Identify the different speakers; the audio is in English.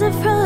Speaker 1: was afraid